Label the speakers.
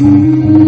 Speaker 1: Mm-hmm.